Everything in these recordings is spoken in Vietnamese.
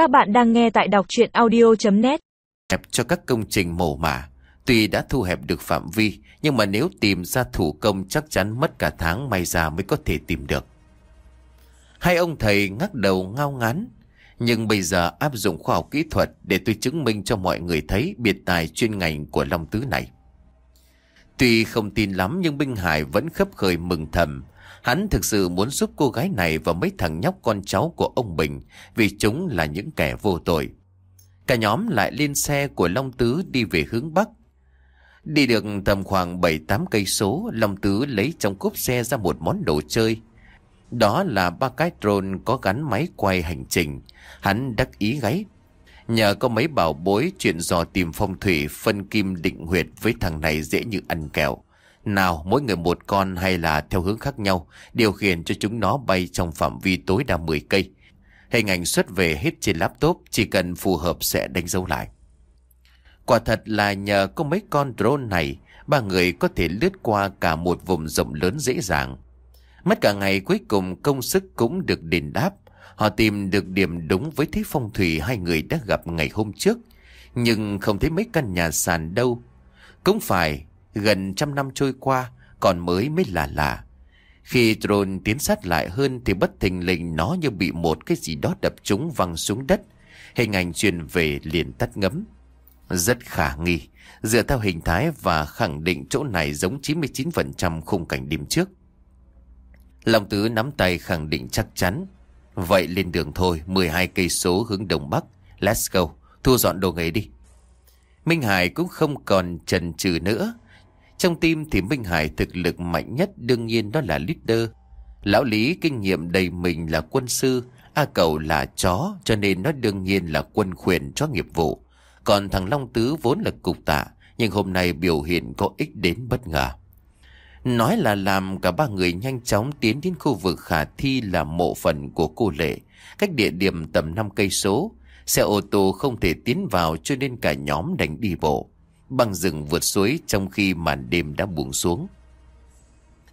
Các bạn đang nghe tại đọc chuyện audio.net hẹp cho các công trình mổ mả. Tuy đã thu hẹp được phạm vi, nhưng mà nếu tìm ra thủ công chắc chắn mất cả tháng may ra mới có thể tìm được. Hai ông thầy ngắc đầu ngao ngán. Nhưng bây giờ áp dụng khoa học kỹ thuật để tôi chứng minh cho mọi người thấy biệt tài chuyên ngành của Long Tứ này. Tuy không tin lắm nhưng Minh Hải vẫn khấp khởi mừng thầm. Hắn thực sự muốn giúp cô gái này và mấy thằng nhóc con cháu của ông Bình vì chúng là những kẻ vô tội. Cả nhóm lại lên xe của Long Tứ đi về hướng Bắc. Đi được tầm khoảng 7-8 cây số, Long Tứ lấy trong cốp xe ra một món đồ chơi. Đó là ba cái drone có gắn máy quay hành trình. Hắn đắc ý gáy. Nhờ có mấy bảo bối chuyện dò tìm phong thủy phân kim định huyệt với thằng này dễ như ăn kẹo. Nào mỗi người một con hay là theo hướng khác nhau, điều khiển cho chúng nó bay trong phạm vi tối đa 10 cây. Hình ảnh xuất về hết trên laptop, chỉ cần phù hợp sẽ đánh dấu lại. Quả thật là nhờ có mấy con drone này, ba người có thể lướt qua cả một vùng rộng lớn dễ dàng. Mất cả ngày cuối cùng công sức cũng được đền đáp. Họ tìm được điểm đúng với thế phong thủy hai người đã gặp ngày hôm trước. Nhưng không thấy mấy căn nhà sàn đâu. Cũng phải, gần trăm năm trôi qua, còn mới mới là lạ. Khi drone tiến sát lại hơn thì bất thình lình nó như bị một cái gì đó đập trúng văng xuống đất. Hình ảnh truyền về liền tắt ngấm. Rất khả nghi, dựa theo hình thái và khẳng định chỗ này giống 99% khung cảnh đêm trước. Long Tứ nắm tay khẳng định chắc chắn. Vậy lên đường thôi, 12 cây số hướng đông bắc. Let's go, thu dọn đồ nghề đi. Minh Hải cũng không còn chần chừ nữa. Trong tim thì Minh Hải thực lực mạnh nhất đương nhiên đó là leader. Lão Lý kinh nghiệm đầy mình là quân sư, A Cầu là chó cho nên nó đương nhiên là quân khuyển cho nghiệp vụ. Còn thằng Long Tứ vốn là cục tạ nhưng hôm nay biểu hiện có ích đến bất ngờ. Nói là làm cả ba người nhanh chóng tiến đến khu vực khả thi là mộ phần của cô Lệ, cách địa điểm tầm 5 cây số. Xe ô tô không thể tiến vào cho nên cả nhóm đành đi bộ. Băng rừng vượt suối trong khi màn đêm đã buông xuống.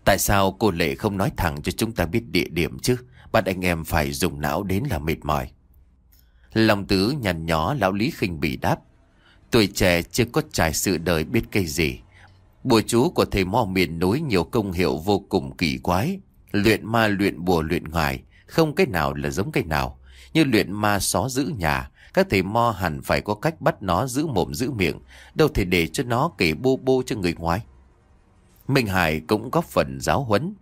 Tại sao cô Lệ không nói thẳng cho chúng ta biết địa điểm chứ? Bạn anh em phải dùng não đến là mệt mỏi. Lòng tứ nhằn nhó lão Lý khinh bỉ đáp. Tuổi trẻ chưa có trải sự đời biết cây gì. Bùa chú của thầy mò miền núi nhiều công hiệu vô cùng kỳ quái. Luyện ma luyện bùa luyện ngài, không cái nào là giống cái nào. Như luyện ma xó giữ nhà, các thầy mo hẳn phải có cách bắt nó giữ mồm giữ miệng, đâu thể để cho nó kể bô bô cho người ngoài. Minh Hải cũng góp phần giáo huấn.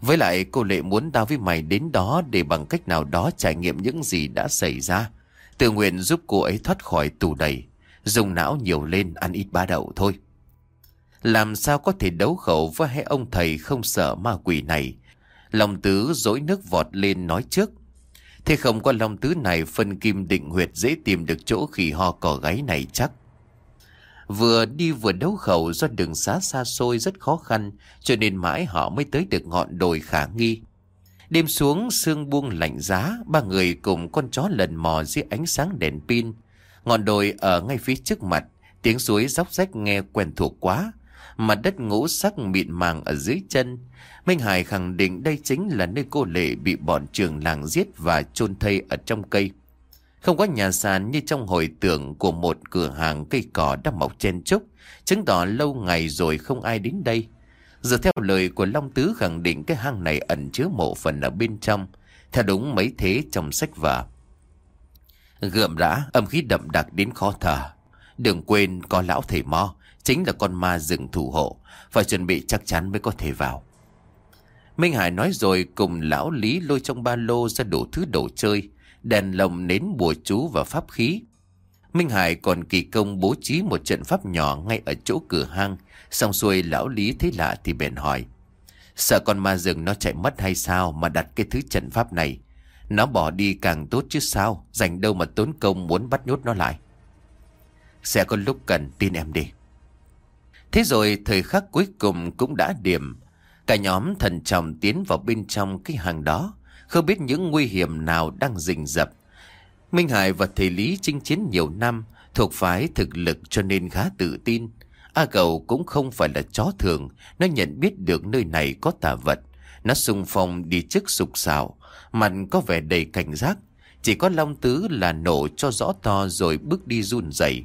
Với lại cô Lệ muốn tao với mày đến đó để bằng cách nào đó trải nghiệm những gì đã xảy ra. Tự nguyện giúp cô ấy thoát khỏi tù đầy. Dùng não nhiều lên ăn ít ba đậu thôi. Làm sao có thể đấu khẩu với hai ông thầy không sợ ma quỷ này. Lòng tứ dối nước vọt lên nói trước. Thế không có long tứ này phân kim định huyệt dễ tìm được chỗ khỉ ho cỏ gáy này chắc. Vừa đi vừa đấu khẩu do đường xá xa xôi rất khó khăn cho nên mãi họ mới tới được ngọn đồi khả nghi. Đêm xuống sương buông lạnh giá, ba người cùng con chó lần mò dưới ánh sáng đèn pin. Ngọn đồi ở ngay phía trước mặt, tiếng suối róc rách nghe quen thuộc quá. Mặt đất ngũ sắc mịn màng ở dưới chân. Minh Hải khẳng định đây chính là nơi cô Lệ bị bọn trường làng giết và chôn thây ở trong cây. Không có nhà sàn như trong hồi tưởng của một cửa hàng cây cỏ đắp mọc chen trúc, chứng tỏ lâu ngày rồi không ai đến đây. Giờ theo lời của Long Tứ khẳng định cái hang này ẩn chứa mộ phần ở bên trong, theo đúng mấy thế trong sách vở. Gượm rã, âm khí đậm đặc đến khó thở. Đừng quên có lão thầy mo, chính là con ma rừng thủ hộ, phải chuẩn bị chắc chắn mới có thể vào. Minh Hải nói rồi cùng lão Lý lôi trong ba lô ra đủ thứ đồ chơi, đèn lồng nến bùa chú và pháp khí. Minh Hải còn kỳ công bố trí một trận pháp nhỏ ngay ở chỗ cửa hang, xong xuôi lão Lý thấy lạ thì bèn hỏi. Sợ con ma rừng nó chạy mất hay sao mà đặt cái thứ trận pháp này? Nó bỏ đi càng tốt chứ sao, dành đâu mà tốn công muốn bắt nhốt nó lại. Sẽ có lúc cần tin em đi. Thế rồi thời khắc cuối cùng cũng đã điểm. Cả nhóm thần trọng tiến vào bên trong cái hàng đó. Không biết những nguy hiểm nào đang rình rập. Minh Hải và thầy Lý chinh chiến nhiều năm, thuộc phái thực lực cho nên khá tự tin. A cầu cũng không phải là chó thường, nó nhận biết được nơi này có tà vật. Nó xung phong đi trước sục xào, mặt có vẻ đầy cảnh giác. Chỉ có Long Tứ là nổ cho rõ to rồi bước đi run rẩy.